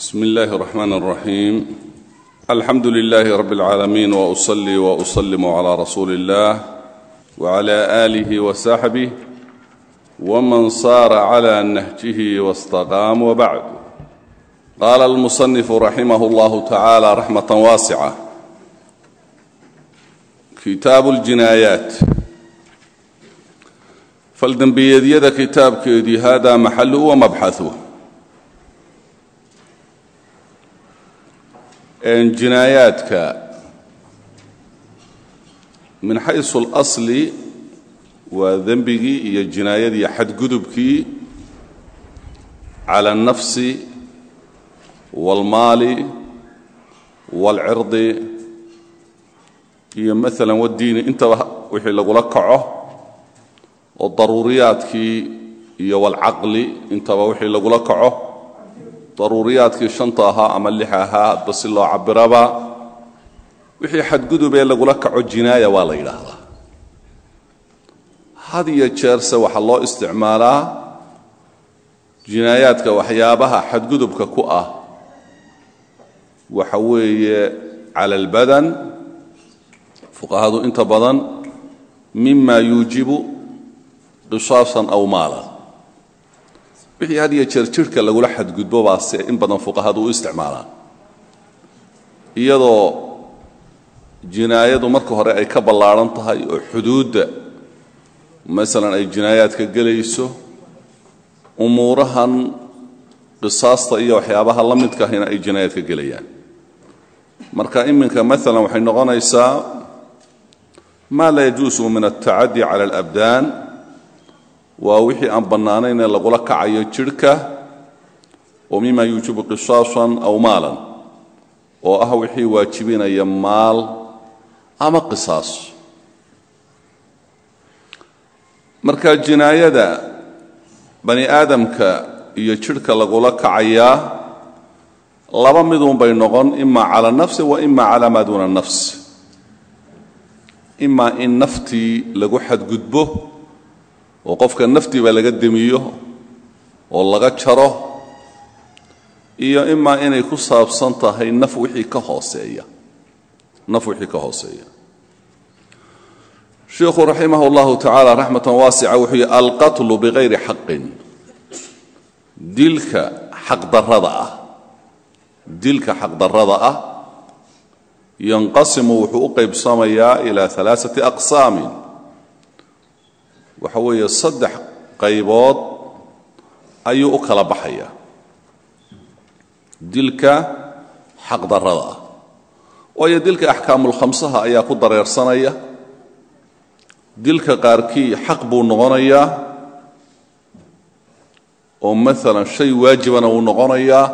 bsm اllahi الرحmn الرaxيim alxamdu لlh rb العaalamiin وأصlي وأslm عlى rasuuli الlah وعlى آlih وsaxbih wman sar عlى nahjih واstaqاam وbعd qala اlmuصنif raximah اllah tacalى raxmaة waascة kitaab اljinaayaat faldembiyeedyada kitaabkeedii hada maxaluhu wamabxaثuh jinaayaadka min xaysu اlasli waa dembigii iyo jinaayadii xadgudubkii cala الnafsi wاlmaali wاlcirdi iyo maala wadiini intaba wixii lagula kaco oo daruuriyaadkii iyo wاlcaqli intaba wixii lagula kaco daruuriyaadkii shanta ahaa ama lix ahaa hadba si loo cabiraba wixii xadgudub ee lagula kaco jinaaya waa la yidhaahdaa. Had iyo jeerse waxaa loo isticmaalaa jinaayaadka waxyaabaha xadgudubka ku ah. Waxa weeye cala albadan fuqahadu inta badan mima yuujibu qisaasan aw maalan wixii had iyo jeer jidhka lagula xadgudbo baase in badan fuqahadu u isticmaalaan. Iyadoo jinaayadu marka hore ay ka ballaadhan tahay oo xuduudda masalan ay jinaayaadka gelayso umuurahan qisaasta iyo waxyaabaha la midkaahina ay jinaayaadka gelayaan. Marka iminka maalan waxay noqonaysaa maa laa yajuusu min altacadi cala alabdaan waa wixii aan bannaanayn ee lagula kacayo jidhka oo mima yuujibu qisaasan aw maalan oo ah wixii waajibinaya maal ama qisaas. Marka jinaayada bani aadamka iyo jidhka lagula kacayaa laba midun bay noqon ima cala nafsi wa ima cala maa duuna nafs imaa in naftii lagu xadgudbo oo qofka naftiiba laga demiyo oo laga jaro iyo imaa inay ku saabsan tahay naf wixii ka hooseeya. Naf wixii ka hooseeya. Sheikhu raximah اllahu tacaala raxmatan waasica wuxuu yihi alqatlu bikayri xaqin. Dilka xaqdarrada ah. Dilka xaqdarrada ah yanqasimu wuxuu u qaybsamayaa ilaa alaaثati aqsaamin waxa weeye saddex qaybood ayuu u kala baxaya. Dilka xaqdarrada ah. Waayo dilka axkaamulkhamsaha ayaa ku dareersanaya. Dilka qaarkii xaq buu noqonayaa oo maalan shay waajibana wuu noqonayaa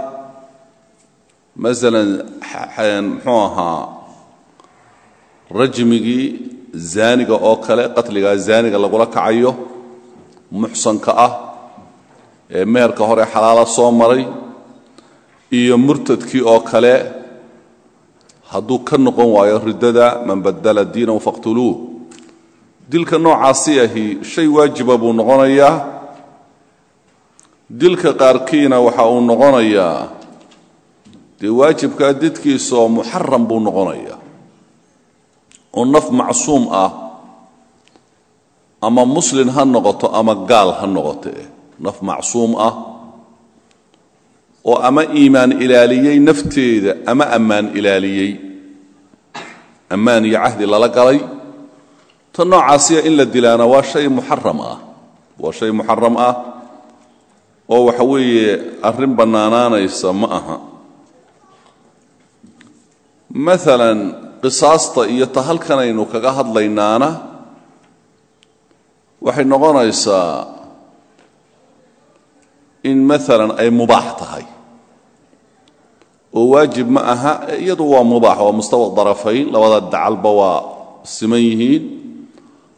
masalan muxuu ahaa rajmigii zaaniga oo kale qatligaa zaaniga lagula kacayo muxsanka ah ee meherka hore xalaala soo maray iyo murtadkii oo kale hadduu ka noqon waayo riddada man badala diinahu faqtuluuh dilka noocaasi ahi shay waajiba buu noqonayaa. Dilka qaarkiina waxa uu noqonayaa dee waajibkaa didkiisa oo muxaram buu noqonayaa oo naf macsuum ah ama muslin ha noqoto ama gaal ha noqote. Naf macsuum ah oo ama iimaan ilaaliyey nafteeda ama ammaan ilaaliyey. Ammaan iyo cahdi lala galay. Ta noocaasiya in la dilaana waa shay muxaram ah. Waa shay muxaram ah oo waxa weeye arrin bannaanaanaysa ma aha. Maalan qisaasta iyo ta halkanaynu kaga hadlaynaana waxay noqonaysaa in maalan ay mubaax tahay. Oo waajib ma aha iyadu waa mubaax waa mustawa darafayn labada dacalba waa siman yihiin.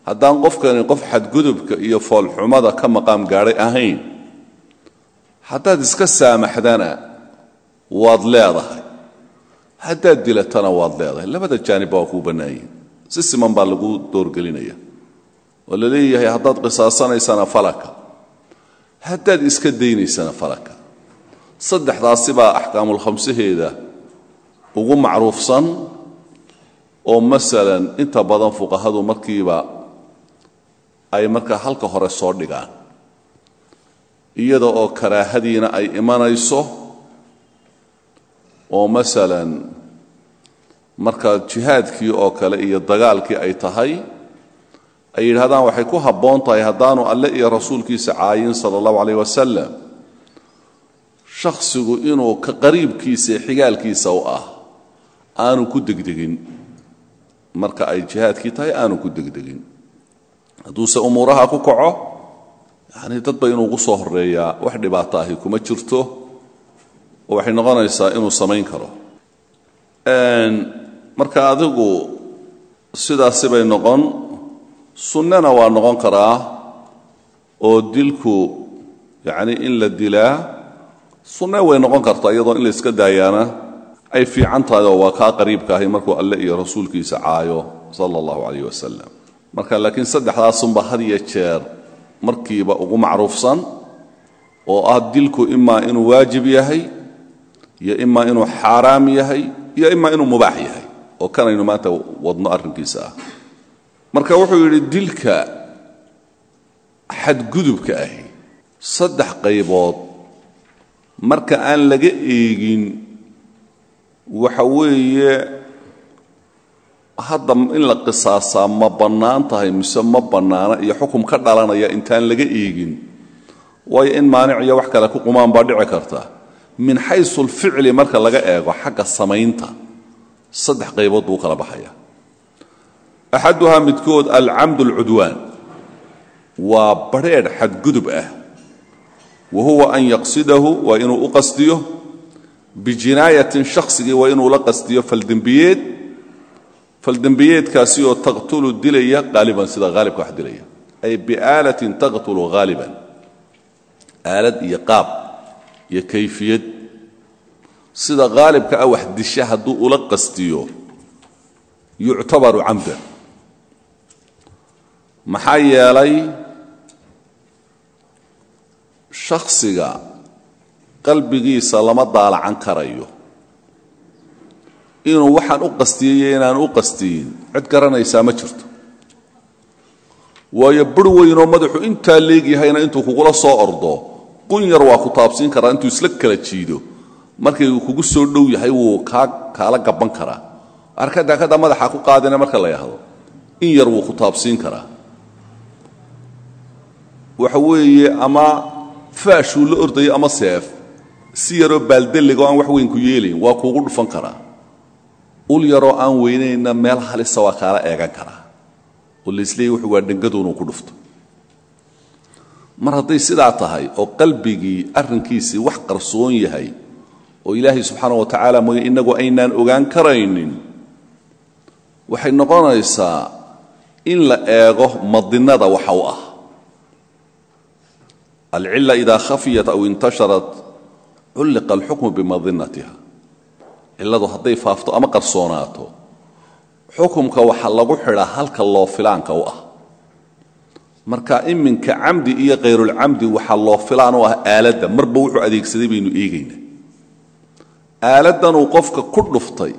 Haddaan qofkani qof xadgudubka iyo foolxumada ka maqaam gaadhay ahayn haddaad iska saamaxdana waad leedahay haddaad dilatana waad leedahay labada jaanibba waa kuu bannaanyihin si siman baa lagu doorgelinaya. Oo la leeyahay haddaad qisaasanaysana falaka. Haddaad iska daynaysana falaka. Saddexdaasibaa axkaamulkhamsaheeda ugu macruufsan oo masalan inta badan fuqahadu markiiba ay markaa halka hore soo dhigaan. Iyada oo karaahadiina ay imanayso oo masalan marka jihaadkii oo kale iyo dagaalkii ay tahay ay yidhahdaan waxay ku habboon tahay haddaanu alle iyo rasuulkiisa caayin sala allahu calayh wasalam shakhsigu inuu ka qariibkiisa xigaalkiisa u ah aanu ku degdegin. Marka ay jihaadkii tahay aanu ku degdegin. Hadduuse umuuraha ku kaco yanii dadba inuu ugu soo horeeyaa wax dhibaato ahi kuma jirto oo waxay noqonaysaa inuu samayn karo. Marka adigu sidaasi bay noqon sunnana waa noqon karaa oo dilku yacni in la dilaa sunne way noqon kartaa iyadoo in la iska daayaana ay fiican tahay oo waa kaa qariibka ahi markuu alle iyo rasuulkiisa caayo sala allahu calayh wasalam marka laakiin saddexdaasunba had iyo jeer markiiba ugu macruufsan oo ah dilku imaa inuu waajib yahay iyo imaa inuu xaaraam yahay iyo imaa inuu mubaax yahay oo kanaynu maanta wadno arrinkiisa ah. Marka wuxuu yidhi dilka xadgudubka ahi saddex qaybood marka aan laga eegin waxa weeye hadda in la qisaasaa ma bannaan tahay mise ma bannaana iyo xukum ka dhalanaya intaan laga eegin waayo in maanic iyo wax kale ku qumaan baa dhici karta min xaysu lficli marka laga eego xagga samaynta saddex qaybood buu kala baxaya. Axaduhaa midkood alcamd alcudwaan waa badrheedh xadgudub ah. Wa huwa an yaqsidahu waa inuu u qasdiyo. Bijinaayatin shaksigii waa inuu la qasdiyo faldembiyeed faldembiyeedkaasi oo taqtulu dilaya haaliban sida haalibka wax dilaya. Ay biaalatin taqtulu haaliban aalad iyo qaab iyo kayfiyad sida haalibka ah wax disha hadduu ula qastiyo yuctabaru camdan maxaa yeelay shakhsiga qalbigiisa lama daalacan karayo. Inuu waxaan u qastiyey inaan u qastiyin cid garanaysaa ma jirto. Waayo bir weynoo madaxu intaa leegyahayna intuu kugula soo ordo qun yar waa ku taabsiin karaa intuu isla kala jiido. Markay kugu soo dhow yahay wuu kaa kaala gaban karaa. Arkada kada madaxa ku qaadina marka la yahdo. In yar wuu ku taabsiin karaa. Waxa weeye ama faashuu la ordayo ama seef si yaroo baaldellig oo aan wax weyn ku yeelayn waa kuugu dhufan karaa. Ul yaroo aan weynayna meel halisa waa kaala eegan karaa. Oo laisleeyay wuxuu waa dhangaduunuu ku dhufto mar hadday sidaa tahay oo qalbigii arrinkiisii wax qarsoon yahay oo ilaahay subxaana wa tacaala mooye innagu aynaan ogaan karaynin waxay noqonaysaa in la eego madinada waxa u ah. Alcila idaa khafiyat aw intasharat culliqa alxukmu bimadinatiha. Cilladu hadday faafto ama qarsoonaato xukumka waxaa lagu xidhaa halka loo filaanka u ah marka iminka camdi iyo khayrulcamdi waxaa loo filaan u ah aaladda. Marba wuxuu adeegsaday baynu eegaynaa. Aaladdanuu qofka ku dhuftay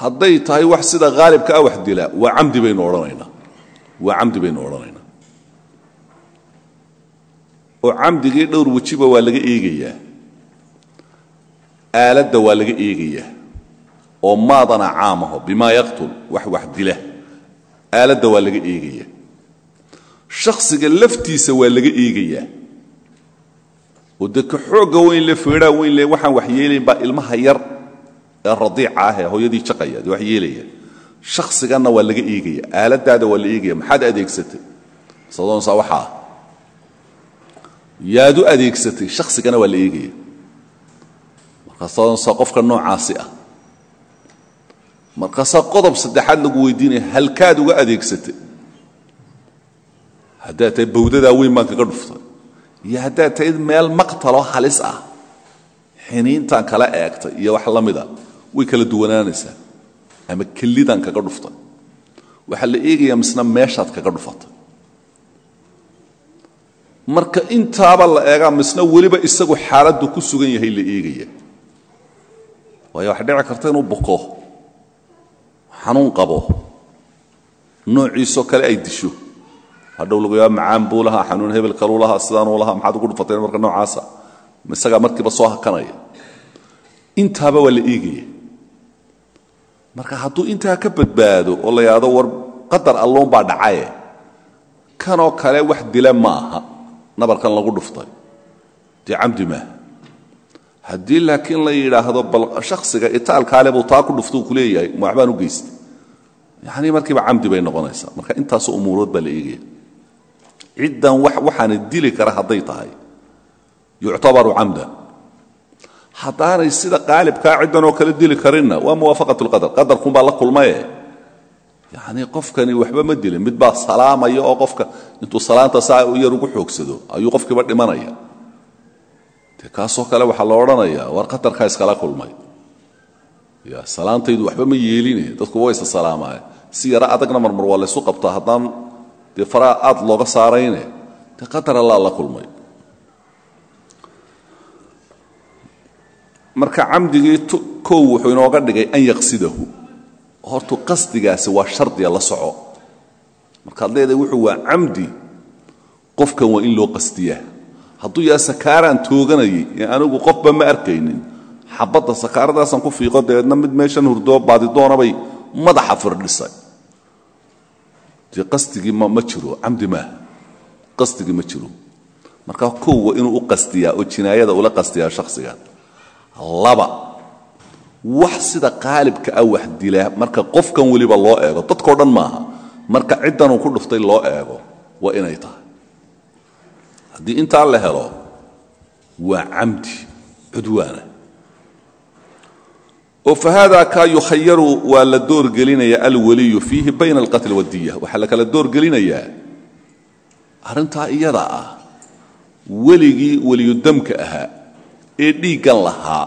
hadday tahay wax sida haalibka ah wax dila waa camdi baynu odhanaynaa. Waa camdi baynu odhanaynaa. Oo camdigii dhowr wejiba waa laga eegayaa. Aaladda waa laga eegayaa. Oo maadana caamaho bimaa yaqtul wax wax dila. Aaladda waa laga eegayaa shakhsiga laftiisa waa laga eegayaa. Oo dee weyn le feedhaa weyn le waxaan wax yeelayn baa ilmaha yar ee radiica ah hooyadii jaqaya wax yeelaya shakhsiganna waa laga eegaya aaladdaada waa la eegaya maxaad adeegsatay? Sadoonsaa waxaa. Yaad u adeegsatay shaksigana waa la eegaya markaasadoonsaa qofka noocaasi ah. Markaasaa qodob saddexaad lagu weydiinaya halkaad uga adeegsatay haddaad tahay bawdadaa weyn baan kaga dhuftay. Iyo haddaad tahayd meel maqtaloo halis ah. Xiniintaan kala eegtay iyo wax la mida. Way kala duwanaanaysaa. Ama kelidaan kaga dhuftay. Waxaa la eegayaa misna meeshaad kaga dhufatay. Marka intaaba la eegaa misna weliba isagu xaaladdu ku sugan yahay la eegaya. Waayo waxa dhici karta inuu buko xanuun qabo. Noociisoo kale ay disho hadhow lagu yaa macaan buu lahaa xanuun hebel kaluu lahaa sidaanuu lahaa maxaad ugu dhufateen marka noocaasa. Isagaa markiiba soo hakanaya. Intaaba waa la eegaya. Marka hadduu intaa ka badbaado oo la yidhahdo war qadar alloon baa dhacaye kanoo kale wax dila ma aha nabarkan lagu dhuftay. Dee camdi maaha. Haddii laakiin la yidhaahdo bal shaksiga itaalkaale buu taa ku dhuftuu ku waxbaan u geystay. Yacnii markiiba camdi bay noqonaysaa. Marka intaasoo umuurood baa la eegaya ciddan waxaana dili kara hadday tahay. Yuctabaru camdan haddaanay sida qaalibkaa ciddan oo kale dili karinna waa muwaafaqat lqadar qadarkunbaa la kulmaye. Yacnii qofkani waxba ma dilin. Mid baa salaamaya oo qofka intuu salaanta saa u yar ugu xoogsado ayuu qofkiiba dhimanaya. Dee kaasoo kale waxaa la odhanayaa war qadarkaa iskala kulmay. Ya salaantaydu waxba ma yeeline. Dadkuba waysa salaamaaye. Si yaro adagna marmar waa laysu qabtaa. Haddaan dee aad looga saarayne dee qadar la kulmay. Marka camdigii kow wuxuu inooga dhigay an yaqsidahu. Hortu qasdigaasi waa shardiga la soco. Markaad leedahay wuxuu waa camdi qofkan waa in loo qasdiyaa. Hadduu yaa sakaaraan tooganayay ee anigu qofba ma arkaynin xabadda sakaaradaasaan ku fiiqo dabeedna mid meeshan hurdoo baadidoonabay madaxa firdhisay dee qasdigii ma jiro camdi maaha qasdigii ma jiro. Marka kow waa inuu u qastiyaa oo jinaayada ula qastiyaa shakhsigan laba wax sida qaalibka ah wax dilaa marka qofkan weliba loo eego dadkao dhan maaha marka ciddanuu ku dhuftay loo eego waa inay tahay. Haddii intaa la helo waa camdi cudwaana oo fahaada kaa yukhayaru waa la doorgelinaya alwaliyu fiihi bayna alqatl wadiya waxaa la kala doorgelinayaa arrintaa iyada ah weligii weliyudamka ahaa ee dhiiggan lahaa.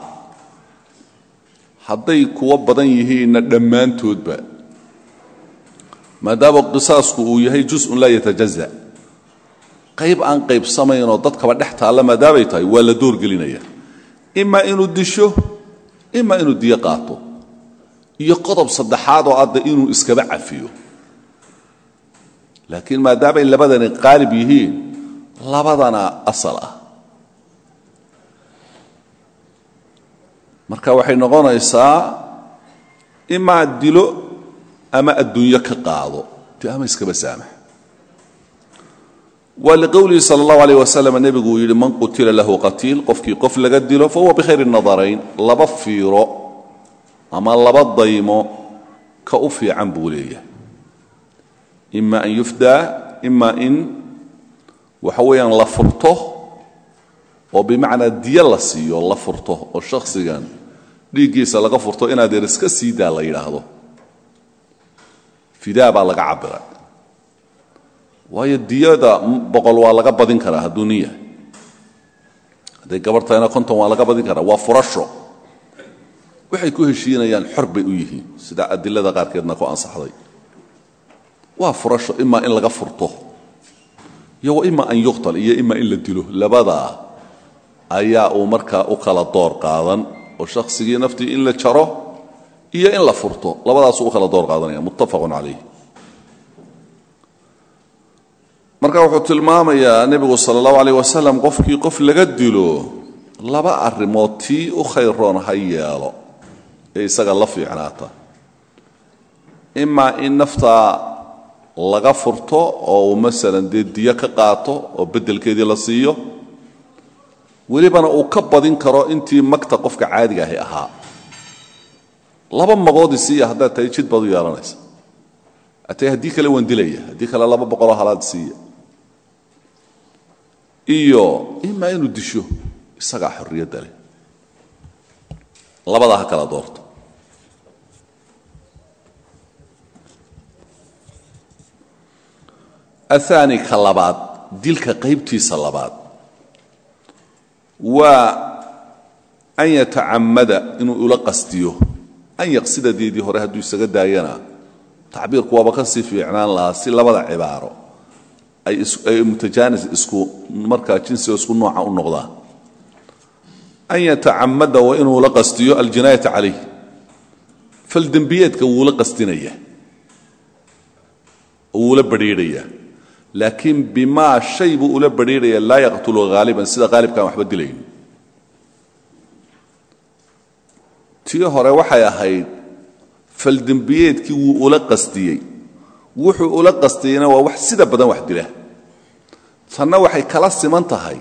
Hadday kuwo badan yihiinna dhammaantoodba. Maadaama qisaasku uu yahay juzun laa yatajaza qayb aan qaybsamaynoo dadkaba dhex taalla maadaamay tahay waa la doorgelinaya. Imaa inuu disho imaa inuu diyo qaato. Iyo qodob saddexaad oo adda inuu iskaba cafiyo. Laakiin maadaamay labadani qaalib yihiin labadana asal ah. Marka waxay noqonaysaa imaa dilo ama adduunyo ka qaado. De ama iskaba saamax wa liqowlihi sal allahu alayh wasalam nebigu uu yidhi man qutila lahu qatiil qofkii qof laga dilo fahuwa bikhayri nadarayn laba fiiro ama laba daymo ka u fiican buu leeyahay. Ima an yufdaa ima in waxa weeyaan la furto oo bimacnaa diyo la siiyo waayo diyada boqol waa laga badin karaa hadduu nin yahay. Hadday gabarh tahayna konton waa laga badin karaa waa furasho. Waxay ku heshiinayaan xor bay u yihiin sida adilada qaarkeedna ku ansaxday. Waa furasho imaa in laga furto. Iyo wa an yuqtal iyo ima in la dilo. Labadaa ayaa uu markaa u kala door qaadan oo shakhsigii naftii in la jaro iyo in la furto. Labadaasuu u kala door qaadanaya muttafaqun calayh marka wuxuu tilmaamayaa nebigu sala allahu alayh wasalam qofkii qof laga dilo laba arrimood tii u khayroon ha yeelo ee isaga la fiicnaata. Imaa in naftaa laga furto oo uu masalan dee diyo ka qaato oo beddelkeedii la siiyo welibana uu ka badin karo intii magta qofka caadiga ahi ahaa. Laba magoodi siiya haddaad tahay jid baad u yeelanaysa atay haddii kale waan dilaya haddii kale laba boqoloo halaad siiya iyo imaa inuu disho isagaa xorriyadda leh. Labadaa ha kala doorto. Aلثaani ka labaad dilka qaybtiisa labaad waa an yatacamada inuu ula qastiyo an yaqsidadeedii hore hadduu isaga daayana tacbiirku waaba ka sii fiicnaan lahaa si labada cibaaro ay mutajaanis isku markaa jinsiga isku nooca u noqdaa. An yatacamada waa inuu la qastiyo aljinaayata calayh. Faldembiyeedka wuu la qastinaya. Wuu la badhiidhaya laakiin shay buu ula badhiidhaya laa yaqtulu haaliban sida haalibkaan waxba dilayn. Tii hore waxay ahayd faldembiyeedkii wuu ula qastiyey wuxuu ula qastiyeyna waa wax sida badan wax dila. Tanna waxay kala siman tahay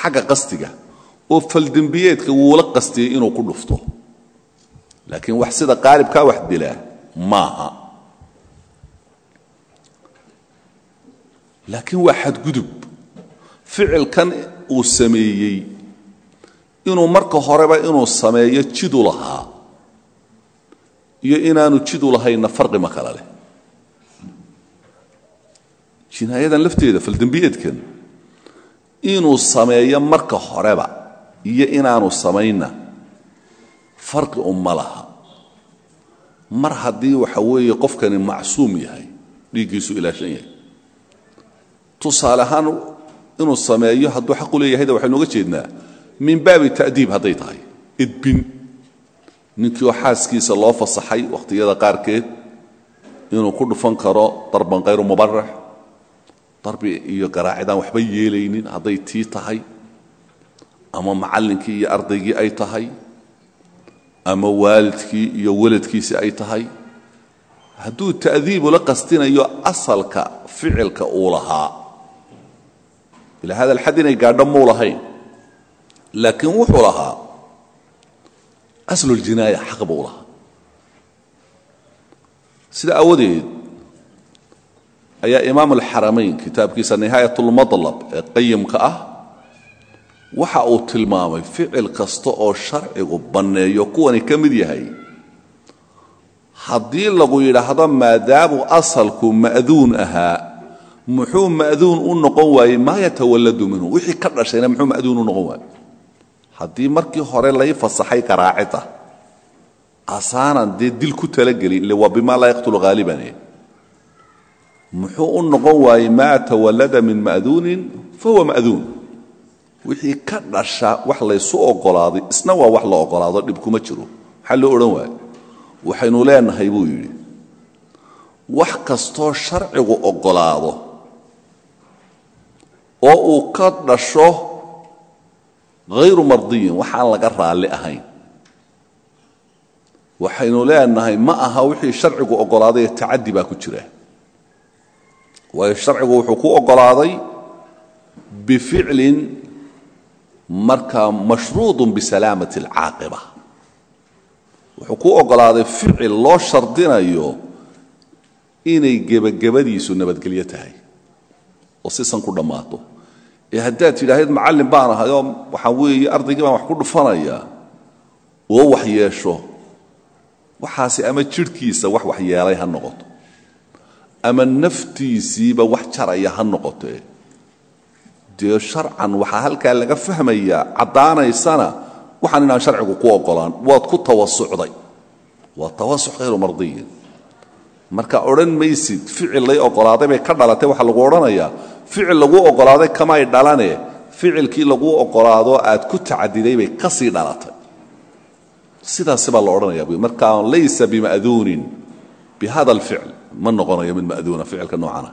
xagga qastiga oo faldembiyeedka wuula qastiyey inuu ku dhufto. Laakiin wax sida qaalibkaa wax dilaa maaha. Laakiin waa xadgudub. Ficilkan uu sameeyey inuu marka horeba inuu sameeyo jidu lahaa iyo inaanu jidu lahaynna farqi ma kala leh jinaayadan lafteeda faldembiyeedkan inuu sameeyo marka horeba iyo inaanu samaynna farqi uma laha. Mar haddii waxa weeye qofkani macsuum yahay dhiiggiisu ilaashan yahay. Tusaale ahaan inuu sameeyo hadduu xaqu leeyahayda waxaynu oga jeednaa min baabi ta'diib hadday tahay. Edbin ninkii oo xaaskiisa loo fasaxay wakhtiyada qaarkeed inuu ku dhufan karo darban khayru mubarax darbi iyo garaacidaan waxba yeelaynin hadday tii tahay ama macallinkii iyo ardaygii ay tahay ama waalidkii iyo weladkiisii ay tahay hadduu ta'diibu la qastinayo asalka ficilka uu lahaa. Ilaa hada alxad inay gaadho muu lahayn. Laakiin wuxuu lahaa asluljinaaya xaq buu lahaa. Sida aawadeed ayaa imaam alxaramayn kitaabkiisa nihaayat ulmadlab ee qayimka ah waxa uu tilmaamay ficil kasta oo sharcigu banneeyo kuwani ka mid yahay. Haddii lagu yidhaahdo maadaamu asalku ma'duun ahaa muxuu ma'duun u noqon waayey? Maa yatawalladu minhu. Wixii ka dhashayna muxuu ma'duun u noqon waayey? Haddii markii hore lay fasaxay garaacida asaanan dee dil ku talagelin ile waa bimaa laa yaqtulu haalibane muxuu u noqon waayey maa tawallada min ma'duunin fahuwa ma'duun. Wixii ka dhasha wax laysu ogolaaday isna waa wax la ogolaado dhib kuma jiro. Maxaa loo odhan waayo waxaynu leenahay buu yidhi. Wax kastoo sharcigu ogolaado oo uu ka dhasho hayru mardiyin waxaan laga raalli ahayn. Waxaynu leenahay ma aha wixii sharcigu ogolaaday tacaddi baa ku jira waayo sharcigu wuxuu ku ogolaaday bificlin markaa mashruudun bisalaamati alcaaqiba wuxuu ku ogolaaday ficil loo shardinayo inay gebagabadiisu nabadgelyo tahay oo sisan ku dhammaato. Ee haddaad tidhaahdeed macallin baan ahay oo waxaa weeye ardaygii baan wax ku dhufanayaa oo wax yeesho waxaasi ama jidhkiisa wax waxyeelay ha ama naftiisiiba wax jaraya ha noqotee dee sharcan waxaa halkaa laga fahmayaa caddaanaysana waxaan inaan sharcigu ku ogolaan. Waad ku tawasucday waa tawasuc hayru mardiyin. Marka odhan maysid ficil lay ogolaaday bay ka dhalatay waxaa lagu odhanayaa ficil laguu ogolaaday kamay dhalane ficilkii laguu ogolaado aad ku tacadiday bay ka sii dhalatay. Sidaasi baa la odhanaya markaa laysa bima'duunin bihada alficl ma noqonayo mid ma'duuna ficilka noocana.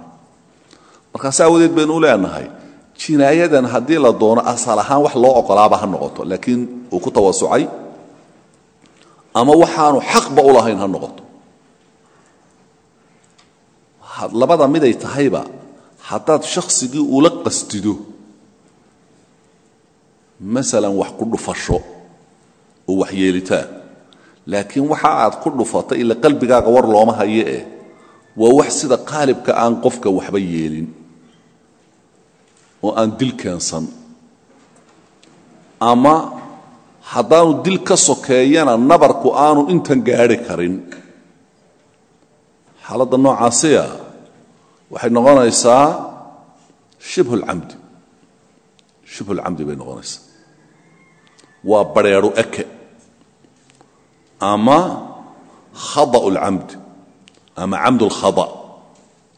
Markaas aawadeed baynu u leenahay jinaayadan haddii la doono asal ahaan wax loo ogolaaba ha noqoto laakiin uu ku tawasucay ama waxaanu xaqba u lahayn ha noqoto. Labada miday tahayba haddaad shakhsigii ula qastido masalan wax ku dhufasho oo wax yeelitaan laakiin waxa aad ku dhufatay ila qalbigaaga war looma hayo eh waa wax sida qaalibka aan qofka waxba yeelin oo aan dil keensan. Ama haddaanu dil ka sokeeyana nabarku aanu intan gaadhi karin. Xaaladda noocaasiya waxay noqonaysaa shibhulcamdi shibhulcamdi bay noqonaysaa. Waa bareeru eke. Ama khada'u lcamdi ama camdu lkhada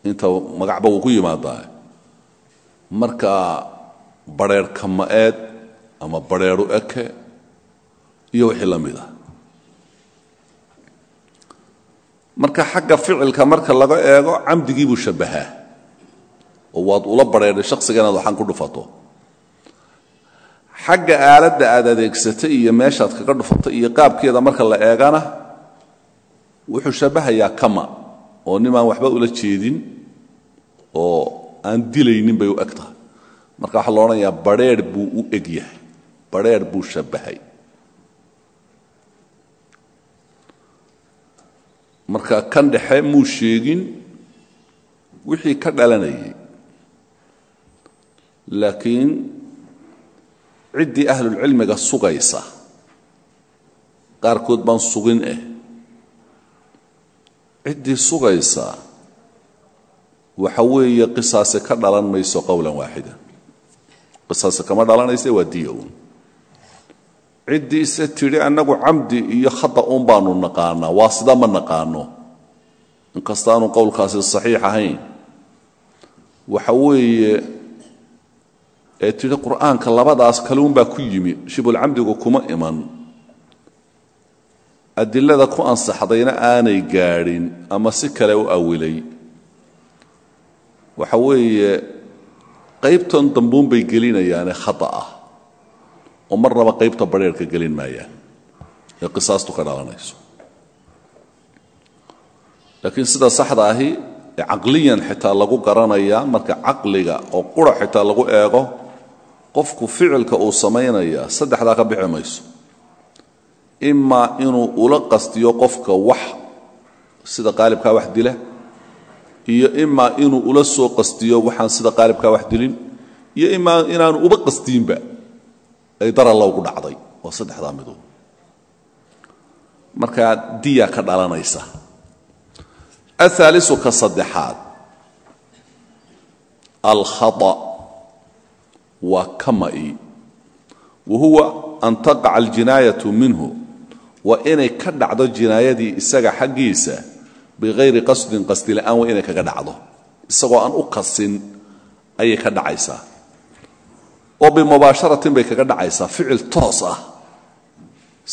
inta magacba wuu yimaadaa. Marka badrheer kama-eed ama badrheeru eke iyo wixii la mid ah. Marka xagga ficilka marka laga eego camdigii buu shabbahaa oo waad ula badrheedhay shaksiga inaad waxaan ku dhufato. Xagga aaladda aad adeegsatay iyo meeshaad kaga dhufatay iyo qaabkeeda marka la eegana wuxuu shabbahayaa kama oo nimaan waxba ula jeedin oo aan dilaynin bay u eg tahay. Marka waxaa lo odhanayaa buu u eg yahay. Badrheer buu shabbahay. Marka kan dhexe muu sheegin wixii ka dhalanayay. Laakiin ciddii ahlulcilmiga sugaysa qaarkood baan sugin eh ciddii sugaysa waxa weeye qisaasi ka dhalan mayso qowlan waaxida. Qisaasi kama dhalanaysa waa diya uun. Ciddii ise annagu camdi iyo khata uun baanu naqaanaa waa sida ma naqaano? Inkastaanu qowlkaasi saxiix ahayn. Waxa weeye ee tidhi qur'aanka labadaas kaluun baa ku yimi shibulcamdigu kuma iman adilada ku ansaxdayna aanay gaadhin ama si kale u awilay. Waxa weeye qaybtan dambuun bay gelinayaane khata ah. Oo marnaba qaybta badrheerka gelin maayaan. Ee qisaastu ka dhalanayso. Laakiin sida saxda ahi ee caqliyan xitaa lagu garanaya marka caqliga oo qura xitaa lagu eego qofku ficilka uu samaynaya saddexdaa ka bixi mayso imaa inuu ula qastiyo qofka wax sida qaalibkaa wax dila iyo imaa inuu ula soo qastiyo waxaan sida qaalibkaa wax dilin iyo imaa inaanu uba qastiinba ay daran loogu dhacday waa saddexdaa midood markaa diya ka dhalanaysa. Ahaalisu ka saddexaad. Alkhata waa kama'i wa huwa an taqaca aljinaayatu minhu waa inay ka dhacdo jinaayadii isaga xaggiisa bikayri qasdin qasdi la'aan waa inay kaga dhacdo. Isagoo aan u qasin ayay ka dhacaysaa. Oo bimubaasharatin bay kaga dhacaysaa. Ficil toos ah.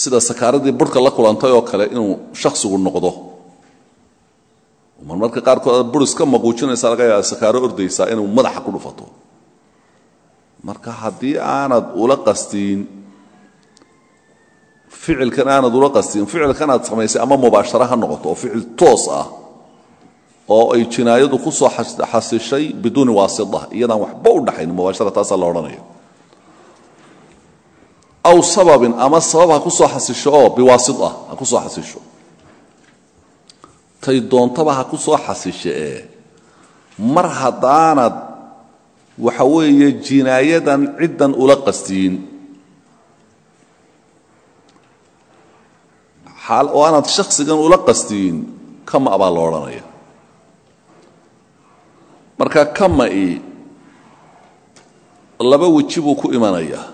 Sida sakaaradii burhka la kulantay oo kale inuu shakhsigu noqdo. Mar marka qaarkood aad bur iska maquujinaysa laga yaaba sakaaro ordaysaa inuu madaxa ku dhufato. Marka haddii aanad ula qastiin ficilkan aanad ula qastiin ficilkan aad samaysay ama mubaashara ha noqoto oo ficil toos ah oo ay jinaayadu ku soo xasishay biduuni waasita iyadaan waxba u dhaxayn mubaashara taasaa la odhanaya. Aw sababin ama sabab ha ku soo xasisho oo biwaasita ha ku xasisho. Tay doontaba ha ku soo ee mar haddaanad waxa weeye jinaayadan ciddan ula qastiin oo aanad shakhsigan ula qastiin kama baa lo odhanaya. Marka kama'i laba weji buu ku imanayaa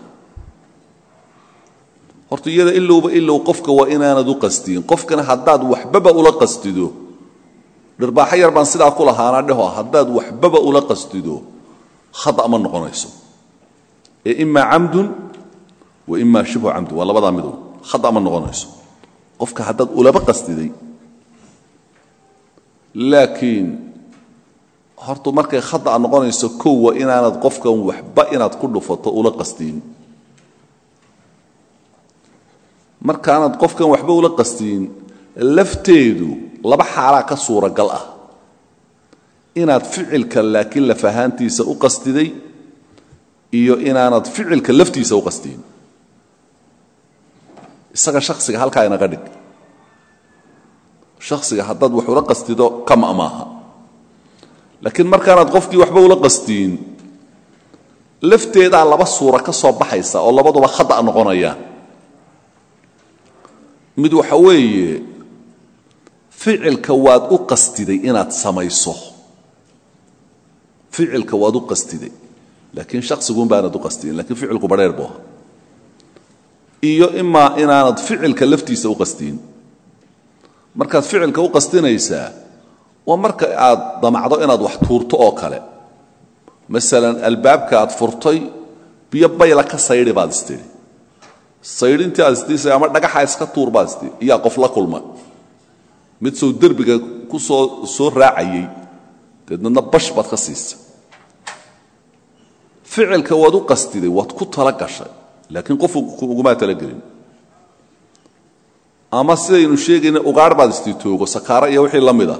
horta iyada ilowba ilow qofka waa inaanad u qastiin qofkana haddaad waxbaba ula qastido dhirbaaxo yar baan sidaa ku lahaana dheho haddaad waxbaba ula qastido khata ma noqonayso. Ee ima camdun wa ima shibhu camdun waa labadaa midow khata ma noqonayso qofka haddaad ulaba qastiday laakiin hortu markay khata noqonayso kow waa inaanad qofkan waxba inaad ku dhufato ula qastiin. Markaanad qofkan waxba ula qastiin lafteedu laba xaalaa ka suuragal ah. Inaad ficilka laakiin lafahaantiisa u qastiday iyo inaanad ficilka laftiisa u qastiin isaga shaksiga halkaa inaga dhig. Shaksiga haddaad wax ula qastido kama maaha. Laakiin markaanaad qofkii waxba ula qastiin lafteedaa laba suura ka soo baxaysa oo labaduba khata noqonayaan. Mid waxa weeye ficilka waad u qastiday inaad samayso. Ficilka waad u qastiday. Laakiin shaksiguun baanad u qastidin lakiin ficilku badheer buu aha iyo imaa inaanad ficilka laftiisa u qastiin markaad ficilka u qastinaysaa waa marka aad damacdo inaad wax tuurto oo kale. Masalan albaabka aad furtay biyo bayla ka saydhi baad istidhi saydhintii aad isdiisay ama dhagaxa iska tuur baad istidhi iyaa qof la kulma. Mid sow derbiga ku soo soo raacayey deednadna bash baad ka siisa. Ficilka waad u qastiday waad ku tala gashay laakiin qof ugumaa talagelin ama sidaynu sheegayna ugaadh baad istitoogo sakaaro iyo wixii la mid a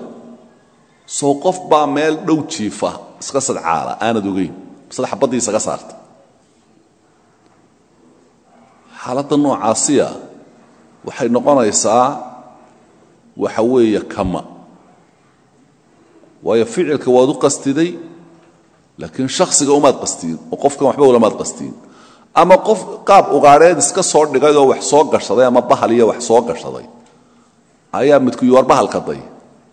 sow qof baa meel dhow jiifa iska sadcaala aanad ogeyn. Masle xabaddii isaga saarta. Xaaladda noocaasiya waxay noqonaysaa waxa weeye kama. Waayo ficilka waad u qastiday laakiin shakhsiga umaad qastiin oo qofkan waxba ulamaad qastiin ama qof qaab ugaadheed iska soo dhigay oo wax soo gashaday ama bahal iyo wax soo gashaday ayaa midku yuwar bahalkaday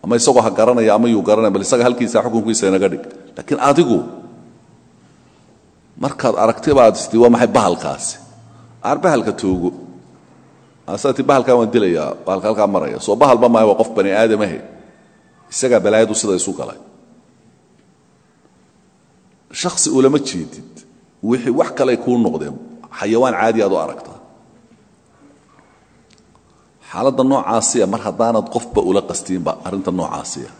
ama isagoo ha garanaya ama yuu garanaya bal isaga halkiisa xukunkiisa inaga dhig. Laakiin adigu markaad aragtay baad isti waa maxay bahalkaasi? Aar bahalka toogo. Asaati bahalkaa waan dilayaa bahalka halkaa maraya. Soo bahalba maaha waa qof bani aadamahe isagaa balaayadu sida isu galay. Shaksi ulama jeedid wixii wax kaley kuu noqdeen. Xayawaan caadi aad u aragtaa xaaladda noocaasiya mar haddaanad qofba ula qastiinba arrinta noocaasiya.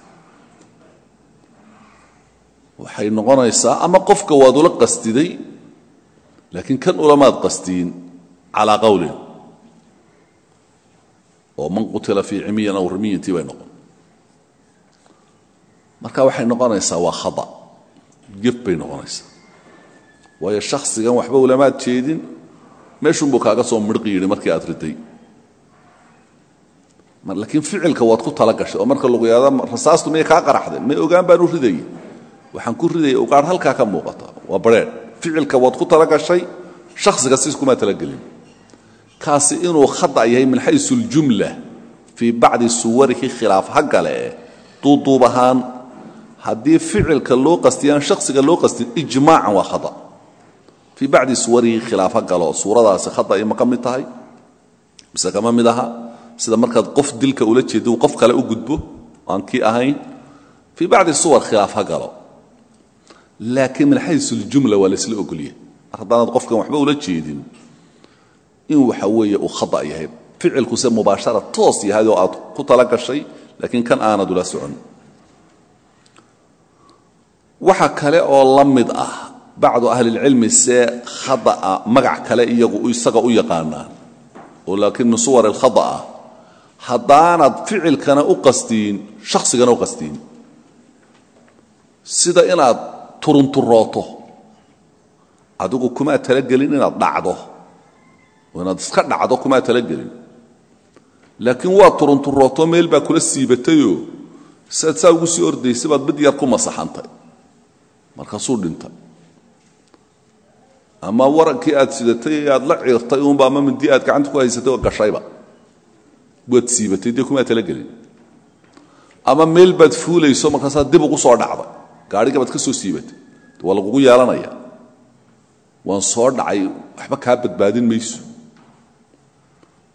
Waxay noqonaysaa ama qofka waad ula qastiday laakiin kan ulamaad qastiin calaa qowlin oo man qutila fii cimiyan aw rimiyantii bay noqon. Marka waxay noqonaysaa waa khada gef bay noqonaysaa waayo shakhsigan waxba ulamaad jeedin meeshunbuu kaaga soo yidhi markii aad riday laakiin ficilka waad ku tala gashay oo marka lagu yaado rasaastu miyay kaa qaraxday? May ogaan baan u ridayay waxaan ku ridaya ugaadh halkaa ka muuqata. Waa barheer ficilka waad ku tala gashay shakhsiga siis kumaa talagelin kaasi inuu khada yahay min xaysu اljumla fii bacdi suwarihi khilaaf ha gale eh duuduub ficilka loo qastiyaan shakhsiga loo qastin ijmaacan waa khada fii bacdi suwarihi khilaaf ha galo suuradaasi khada ima ka tahay. Mise kama mid sida markaad qof dilka ula jeedo qof kale u gudbo aan kii ahayn fii bacdi suwar khilaaf galo. Laakiin min xaysu اljumla waa laysla ogolyahay. Mar haddaanaad qofkan waxba ula jeedin in waxa weeye uu khada yahay. Ficilkuse mubaashara toos yahay oo aad ku tala gashay laakiin kan aanad ula socon. Waxa kale oo la ah bacdu ahlilcilmi see khada'a magac kale iyagu isaga u yaqaanaan oo laakiin min suwar alkhada ah haddaanad ficilkana u qastiin shakhsigana u qastiin sida inaad turunturooto adigu kumaa talagelin inaad dhacdo. Oo inaad iska dhacdo kumaa talagelin. Laakiin waa turunturooto meel baa kula siibatayoo siaad saa ugu sii ordaysay baad dhintay ama warankii aad sidatay aad la ciirtay uunba ama mindii aad gacanta ku haysatay oo gashayba. Waad siibatay dee kumaa talagelin. Ama meel baad fuulayso markaasaad dib ugu soo dhacday gaadhiga baad ka soo siibatay waa lagugu yeelanaya waan soo dhacay waxba kaa badbaadin mayso.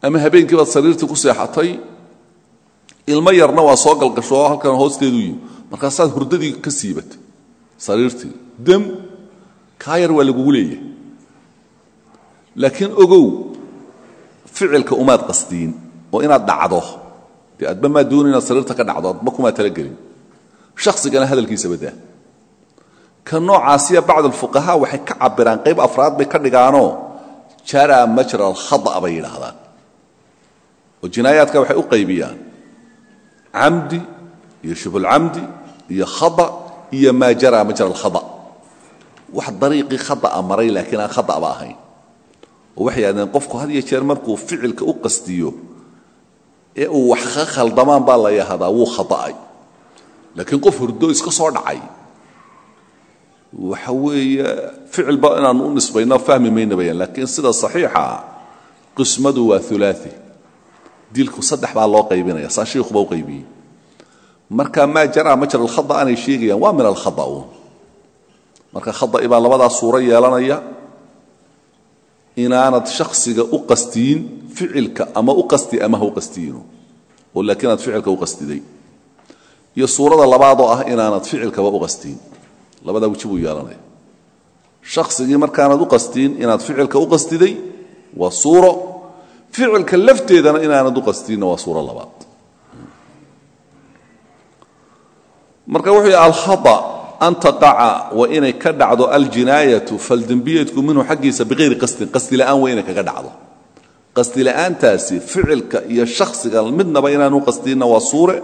Ama habeenkii baad sariirtii ku seexatay ilmo yarna waa soo galgasho oo halkan hoosteedu yimi markaasaad hurdadii ka siibatay sariirtii. Dem kaa waa lagugu leeyahay laakiin ogow ficilka umaad qasdiin oo inaad dhacdo dee adba maa dooni inaad sariirta ka dhacdo adba kumaa talagelin shakhsigana hadalkiisa badaa ka noocaasiya bacd alfuqahaa waxay ka cabiraan qayb afraad bay ka dhigaanoo jara majra alkhada bay yidhaahdaan. Oo jinaayaadka waxay u qaybiyaan camdi iyo shibulcamdi iyo khada iyo maa jara majra alkhada wax dariiqii khada'a maray laakiin aan khada'ba ahayn oo waxay qofku had iyo jeer markuu ficilka u qastiyo ee uu wax ka khaldamaan baa la yahdaa wuu khada'ay laakiin qof hurdo iska soo dhacay. Waxa weeye ficilba inaanu u nisbayno fahmi mayna bayaan laakiin sida saxiixa qismadu waa ulaai dilku saddex baa loo qaybinaya saa shiikhuba u qaybiyey. Marka maa jaraa majra alkhada aanay sheegayaan waa min alkhada'uun marka khada'i baa labadaa suuro yeelanaya inaanad shakhsiga u qastiin ficilka ama u qasti ama ha u qastiino oo laakiin aad ficilka u qastiday. Iyo suurada labaadoo ah inaanad ficilkaba u qastiin. Labadaa weji buu yeelanaya shaksigii markaanad u qastiin inaad ficilka u qastiday waa suuro. Ficilka lafteedana inaanad u qastiinna waa suuro labaad. Marka wuxuu yidhi an taqaca waa inay ka dhacdo aljinaayatu faldembiyadku minhu xaggiisa biqayri qasdin qasdi la'aan waa inay kaga dhacdo. Qasdi la'aantaasi ficilka iyo shakhsiga midnaba inaanu qasdiyinna waa suure.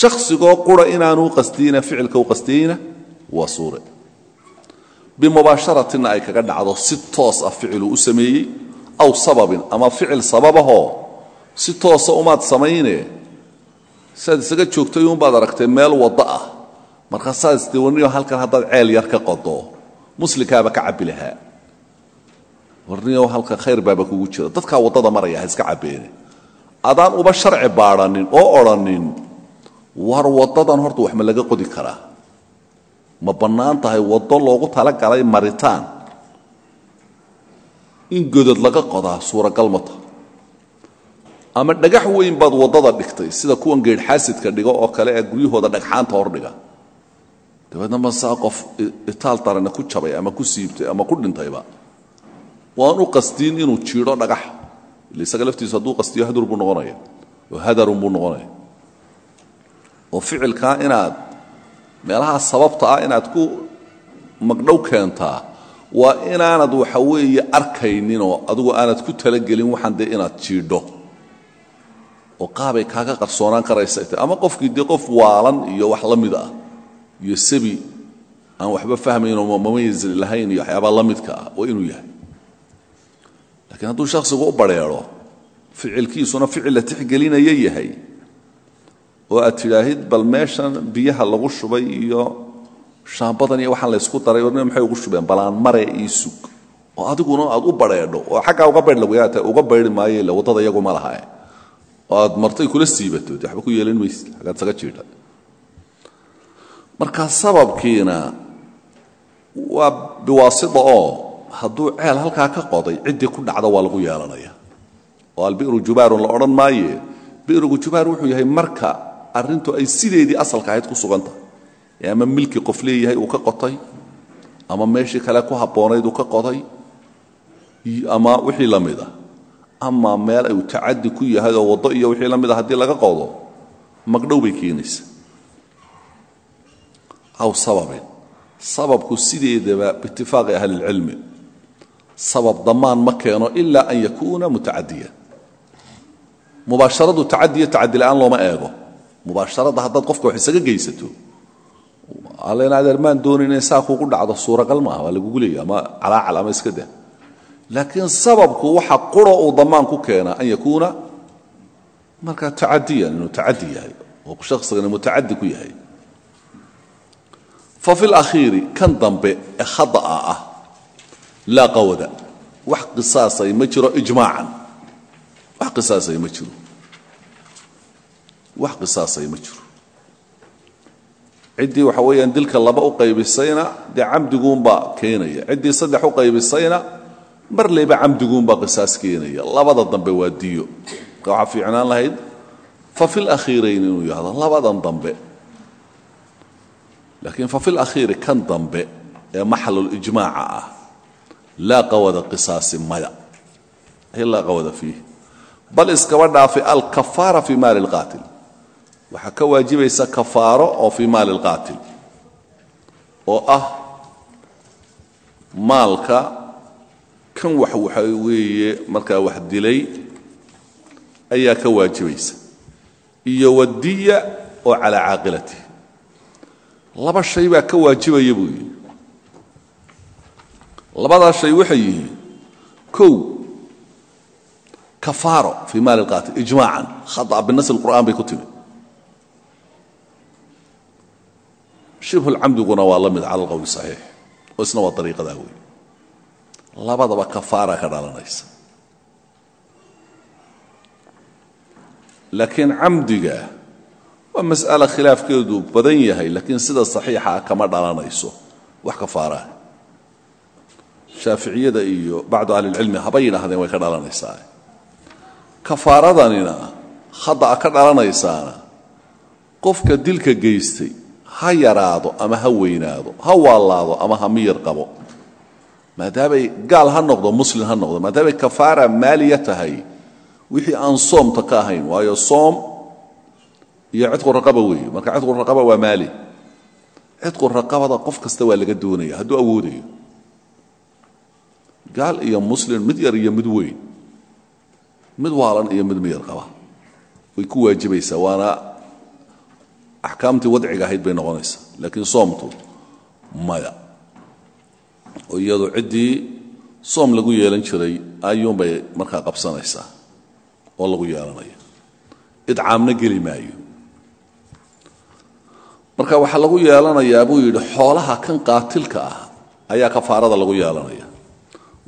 Shaksigoo qura inaanu qastiyina ficilka u qastiyeyna waa suure. Bimubaasharatinna ay kaga dhacdo si toos ah ficiluu u sameeyey aw sababin ama ficil sababahoo si toosa umaad samayne siaad isaga joogtay uunbaad aragtay meel waddo ah markaasaad isdiwaniyo halkan haddaad ceel yar ka qodo muslimkaaba ka cabbi lahaa. Warniyo halka khayr baaba kugu jira dadkaa waddada maraya iska cabbeene. Adaan uba sharci baadhanin oo odhanin war waddadan horta wax ma laga qodi karaa. Ma bannaan tahay waddo loogu talagalay maritaan. In godod laga qodaa suuragal ma taha ama dhagax weyn baad waddada dhigtay sida kuwan geedhxaasidka dhigo oo kale ee guryahooda dhagxaanta hordhiga dabeedna masaa qof itaal darana ku jabay ama ku siibtay ama ku dhintayba. Waan u qastiin inuu jiidho dhagax. Ila isaga laftiisu qastiyo hadur buu noqonaya oo hadarun buu noqonaya. Oo ficilkaa inaad meelaha sababta ah inaad ku magdhow keentaa waa inaanad waxa weeye arkayninoo adigu aanad ku talagelin waxaan dee inaad jiidho. Oo qaabay kaaga qarsoonaan karaysa ama qofkii dee qof waalan iyo wax la mid ah iyo sabi aan waxba fahmaynoo mamayz lahayn iyo waxyaabaa la midka ah oo inuu yahay. Laakiin hadduu shakhsigu u badrheedho ficilkiisuna ficil la tixgelinaya yahay oo aad tidhaahid bal meeshan biyaha lagu shubay iyo shaambadan iyo waxaan laysku daray ornima maxay ugu shubeen? Balaan mare ii sug. Oo adiguna aad u badrheedho oo xaggaa uga baydh uga baydhi maayo ille waddada iyagu ma lahae oo aad martay kula siibato waxba ku yeelan maysid xaggaad saga jiidha marka sababkiina waa biwaasita oo hadduu ceel halkaa ka qoday ciddii ku dhacda waa lagu yeelanaya. Oo albi'ru jubaarun la odhan maaye. Bi'rugu jubaar wuxuu yahay marka arrintu ay sideedii asalka ahayd ku sugan tahay ee ama milki qof leeyahay uu ka qotay ama meeshii kale ku habboonayd uu ka qoday ama wixii la ah. Ama meel uu tacadi ku yahay oo waddo iyo wixii la mid a haddii laga qodo magdhow bay keenaysa aw sababin sababku sideedaba biitifaaqi ahli اlcilmi sabab dammaan ma keeno ila an yakuuna mutacadiyan mubaasharadu tacadiyo tacadi la'aan looma eego mubaasharadda haddaad qofka wax isaga geysato allen adeer maan doonayn in saa kugu dhacdo suuragal maaha waa lagugu leeya ama calaacal ama iska dah laakiin sababku waxa quro uu damaan ku keenaa an yakuuna markaa tacadiyan inuu tacadi yahay oo shakhsigana mutacadi ku yahay fa fi lakhiiri kan dambe ee khada'a ah laa qawada. Wax qisaasay ma jiro ijmaacan. Wax qisaasay ma jiro. Wax qisaasay ma jiro. Ciddii waxa weeyaan dilka laba u qaybisayna dee camdiguunbaa keenaya. Ciddii saddex u qaybisayna mar leyba camdiguunbaa qisaas keenaya. Labada dambe waa diyo. Marka waxaa fiicnaan lahayd fa fi lakhiirayn inuu yahdo labadan laakiin fa fi lakhiiri kan dambe ee maxalulijmaaca ah laa qawada qisaasi maya. Laa qawada fiih bal iskaba dhaafi alkafaara fi maali اlqaatil waxaa ka waajibaysa kafaaro oo fii maali اlqaatil oo ah maalka kan wax waxa weeye markaa wax dilay ayaa ka waajibaysa. Iyo wadiya oo calaa caaqilati laba shay baa ka waajibaya buu yidhi. Labadaa shay waxay yihiin kow kafaaro fii maali اlqaatil ijmaacan khata binasi اlqur'an bay ku timi. Shibhulcamdiguna waa la mid cala alqowli saxiix oo isna waa dariiqadaa wey labadaba kafaara ka dhalanaysa. Laakiin camdiga waa mas'ala khilaafkeedu badan yahay laakiin sida saxiixa kama dhalanayso. Wax kafaaraah shaaficiyada iyo bacdu ahlilcilmi habay yidhaahdeen way ka dhalanaysaa. Kafaaradanina khada'a ka dhalanaysaana qofka dilka geystay ha yaraado ama ha weynaado ha waalaado ama ha miyir qabo maadaamay gaal ha noqdo muslim ha noqdo maadaamay kafaara maaliya wixii aan soomta ka ahayn waayo soom iyo cidqu raqaba weeye marka cidqu raqaba waa maali. Cidqu raqabada qof kasta waa laga doonaya hadduu awoodayo. Gaal iyo muslim mid yar iyo mid weyn. Mid waalan iyo mid miyar qaba. Way ku waajibaysaa waana axkaamtii wadciga ahayd bay noqonaysaa. Laakiin soomtu maya. Oo ciddii soom lagu yeelan jiray ayuunbay markaa qabsanaysaa oo lagu yeelanaya. Idcaamna geli maayo marka waxaa lagu yeelanayaa buu yidhi xoolaha kan qaatilka ah ayaa kafaarada lagu yeelanaya.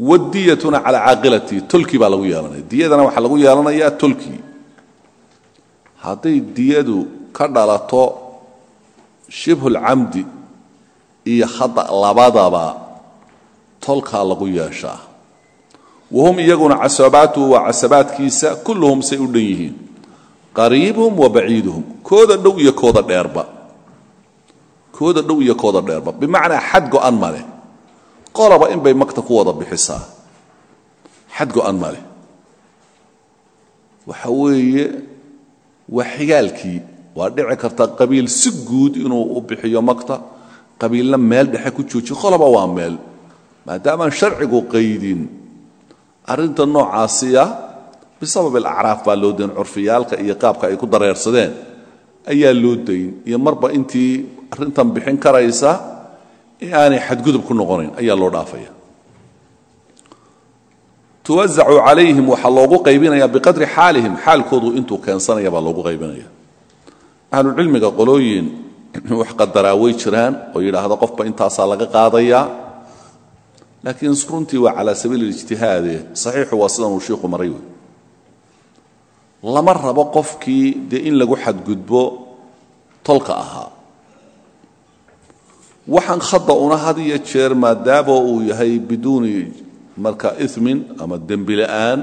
Wadiyatuna calaa caaqilati tolkii baa lagu yeelanaya. Diyadana waxaa lagu yeelanayaa tolkii hadday diyadu ka dhalato shibhulcamdi iyo khada labadaba tolkaa lagu yeeshaa. Wahum iyaguna casabaatuhu waa casabaadkiisa kulluhum say u dhan yihiin. Qariibuhum wa baciiduhum kooda dhow iyo kooda dheerba kooda dhow iyo kooda dheerba. Bimacnaa xad go'an ma leh. Qolaba in bay magta ku wada bixisaa. Xad go'an ma waxa weeye waa xigaalkii waa dhici karta qabiil si guud inuu u bixiyo magta qabiilna meel dhexe ku joojiyo qolaba waa meel. Maadaamaan sharcigu qaydin. Arrinta noocaasiya bisabab alacraaf baa loo dayn curfiyaalka iyo qaabka ay ku dareersadeen ayaa loo dayn. Iyo marba intii arrintan bixin karaysa in aanay xadgudub ku noqonayn ayaa loo dhaafaya. Tuwazacu calayhim waxaa loogu qaybinaya biqadri xaalihim xaalkoodu intuu keensanaya baa loogu qaybinaya. Ahlucilmiga qolooyin wax qadaraa way jiraan oo yidhaahda qofba intaasaa laga qaadayaa laakiin runtii waa calaa sabiili ijtihaade saxiixu waa sidan uu shiiku maray wey. Lama rabo qofkii dee in lagu xadgudbo tolka ahaa waxaan khada una had iyo jeer maadaama uu yahay biduuni marka imin ama dembi la'aan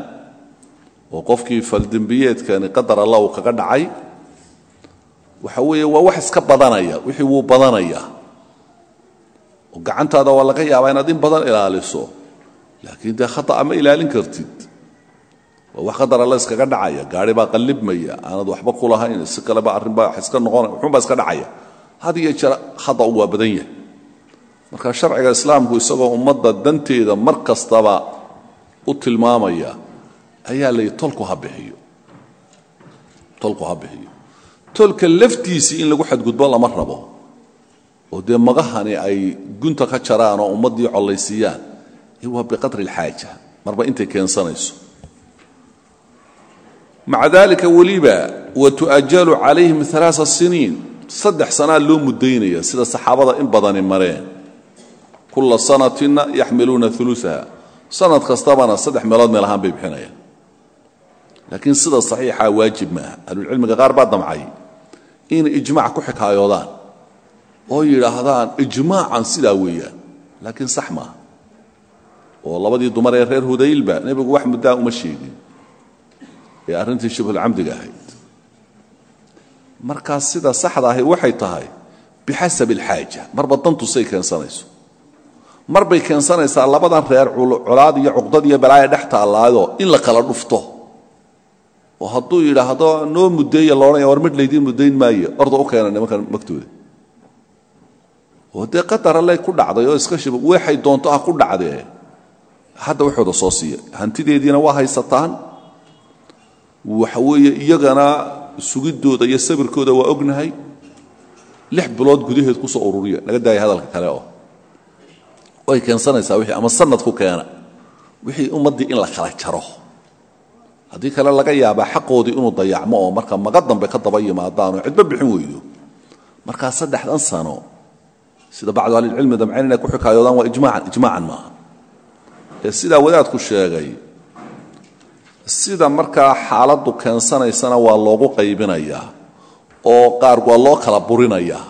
oo qofkii faldembiyeedkani qadar allah uu kaga dhacay. Waxa weeye waa wax iska badanaya wixii wuu badanaya. Oo gacantaada waa laga yaabaa inaad in badan ilaaliso laakiin dee khata ma ilaalin kartid. Waa wax qadar alla iskaga dhacaya gaari baa qallibmaya aanad waxba ku lahayn si kaleba arrinbaa iska noqonaya wuxuunbaa iska dhacaya. Had iyo jeer khata waa badan yahay marka sharciga islaamku isagoo ummadda danteeda mar kastaba u tilmaamaya ayaa layihi tolku ha bixiyo. Tolku ha tolka laftiisii in lagu xadgudbo lama rabo oo dee magahani ay gunta ka jaraan oo ummaddii collaysiiyaan waa biqadri alxaaja marba intay keensanayso. Maca dalika weliba wa tu'ajalu calayhim alaaa siniin saddex sanaa loo mudaynaya sida saxaabada in badani mareen kulla sanatina yaxmiluuna uluaha sanad kastabana saddex meelood meel ahaan bay bixinayaan laakiin sida saxiixa waajib maaha ahlulcilmiga qaar baa damcay inay ijmac ku xikaayoodaan oo yidhaahdaan ijmaacan sidaa weeyaan laakiin sax maaha oo labadii dumar ee reer hudaylba nebigu wax muddaa uma sheegin ee arrintii shibhulcamdiga ahayd markaa sida saxda ahi waxay tahay bixasab alxaaja marba dantusay keensanayso mar bay keensanaysaa labadan reer colaad iyo cuqdad iyo balaaya dhex taallaayoo in la kala dhufto. Oo hadduu yidhaahdo noo muddeeya loodhanaya war midh laydiin muddayn maayo. Orda u keena nimankan magtooda. Oo dee qadar alley ku dhacday oo iska shiba waxay doonto ah ku dhacdee. Hadda waxooda soo siiya hantideediina waa haysataan. Waxa weeye iyagana sugiddooda iyo sabirkooda waa ognahay. Lix bilood gudaheed ku soo ururiya. Naga daaya hadalka kale oo way keensanaysaa wixii ama sanad ku keena wixii ummaddii in la kala jaro. Haddii kale laga yaabaa xaqoodii inuu dayacmo oo marka maga dambe ka daba yimaadaanoo cidba bixin weydo markaa saddexdan sano sida bacdu ahlilcilmi damcayn inay ku xikaayoodaan waa ijmaacan ijmaacan maaha. Ee sidaa wadaadku sheegay sida markaa xaaladdu keensanaysana waa loogu qaybinayaa oo qaar waa loo kala burinayaa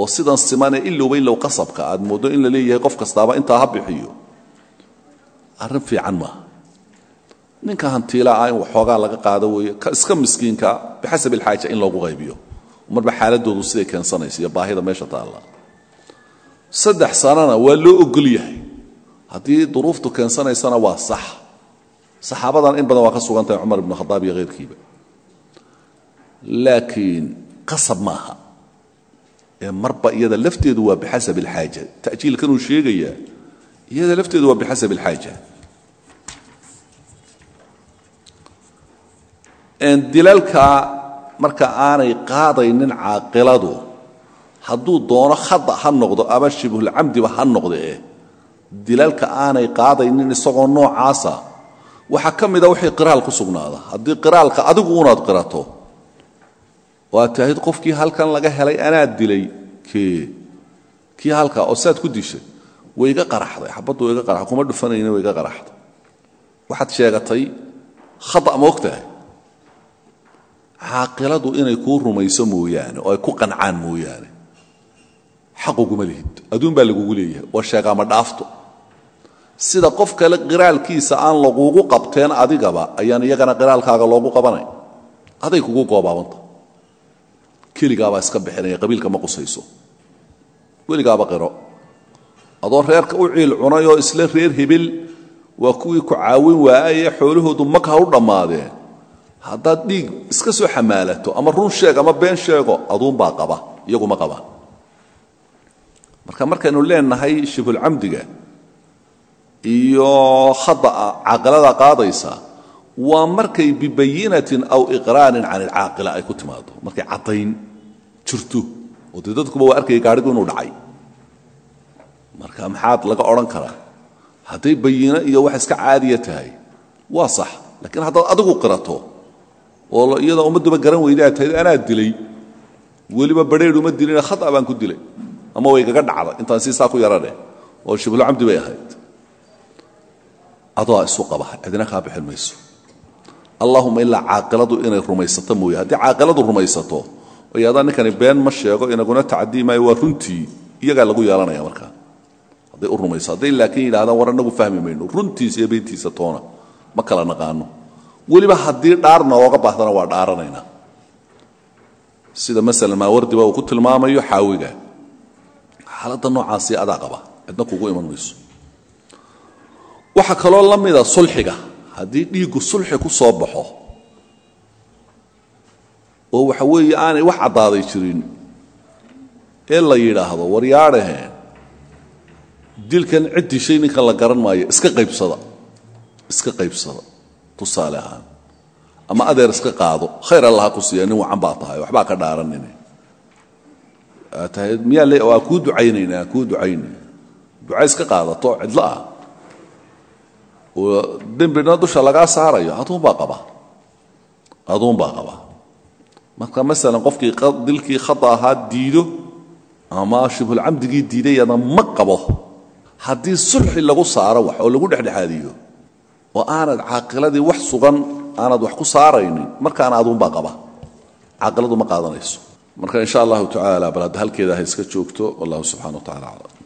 oo sidan simanee ilowba ilow qasabka aad mooddo in la leeyahay qof kastaaba intaa ha bixiyo. Arrin fiican maaha ninka hantiilaa ah in waxoogaa laga qaado weeye ka iska miskiinka bixasab ilxaaja in loogu qaybiyo. Marba xaaladoodu siday keensanaysa iyo baahida meesha taalla. Saddex sanana waa loo ogol yahay. Haddii duruuftu keensanaysana waa sax. Saxaabadan in badan waa ka sugan tahay cumar ibnu khadaab iyo khayrkiiba laakiin qasab maaha marba iyada lafteedu waa bixasab alxaaja. Ta'jiilkanuu sheegayaa iyada lafteedu waa bixasab alxaaja. Dilalka marka aanay qaadaynin caaqiladu hadduu doono khada ha noqdo ama shibhulcamdiba ha noqde eh dilalka aanay qaadaynin isagoo noocaasa waxaa ka mida wixii qiraal ku sugnaada. Haddii qiraalka adigu unaad qirato oo aad tahid qofkii halkan laga helay anaad dilay. Kii halkaa? Oo saad ku dishay. Way iga qaraxday. Xabaddu way iga qaraxday kuma dhufanayna way iga qaraxday. Waxaad sheegatay khada ma og inay kuu rumayso mooyaane oo ay ku qancaan mooyaane. Xaquguma lihid. Adduun baa lagugu leeyahay. Waa sheegaama dhaafto. Sida qof kale qiraalkiisa aan lagugu qabteen adigaba ayaan iyagana qiraalkaaga loogu qabanay. Aday kugu goobaabanta keligaabaa iska bixinaya qabiilka ma qusayso. Weligaaba qiro. Adoo reerka u ciil cunay oo isla reer hebel waa kuwii ku caawin waayee xoolahoodu maka u dhammaadeen haddaad dhiig iska soo xamaalato ama run sheeg ama been sheego aduunbaa qaba iyaguma qabaan marka markaynu leenahay shibhulcamdiga iyo khada'a caaqilada qaadaysa waa markay bibayinatin aw iqraarin can ilcaaqila ay ku timaado markay caddayn jirto oo dee dadkuba waa arkaya gaadhigu inuu dhacay. Marka maxaad laga odhan karaa hadday bayino iyo wax iska caadiya tahay waa sax. Laakiin haddaad adigu qirato oo iyadoo ummadduba garan weydaa tahay anaa dilay. Weliba badheedh uma dilina khata baan ku dilay. Ama way gaga dhacday intaan siisaa ku yaradheh oo shibhulcamdi bay ahayd. Adoo isu qaba cidina kaa bixin mayso. Allahuma ilaa caaqiladu inay rumaysato mooye. Haddii caaqiladu rumaysato oo yaadaa ninkani been ma sheego inaguna tacadii waa runtii iyagaa lagu yeelanaya markaa hadday u rumayso hadday laakiin yidhahdaan war fahmi mayno runtiisa iyo beentiisa toona ma kala naqaano. Weliba haddii dhaarna ooga baahdana waa dhaaranaynaa sida masalan maawardiba uu ku tilmaamayo xaawiga. Xaaladda noocaasi adaa qaba cidna kugu iman mayso. Waxaa kaloo la sulxiga. Haddii dhiiggu sulxi ku soo baxo oo waxa weeye aanay wax caddaaday jirin. Ee la yidhaahdo waryaadhaheen dilkan cid dishay la garan maayo iska qaybsada. Iska qaybsada tusaale ama adeer iska qaado. Khayr allaha ku siiya nin wacan baa tahay waxbaa ka dhaaranine. Miyaa kuu ducaynaynaa kuu ducaynay duca iska qaadato cidlo ah. Oo dembina dusha lagaa saarayo aduunbaa qaba. Aduunbaa qaba marka masalan qofkii dilkii khata ahaa diido ama shibhulcamdigii diidayana ma qabo. Haddii sulxi lagu saaro wax oo lagu dhexdhexaadiyo oo aanad caaqiladii wax sugan aanad wax ku saaraynin markaana aduunbaa qaba. Caaqiladu ma qaadanayso. Marka in sha allahu tacaala bal halkeeda ha iska joogto wallahu subxana wa tacala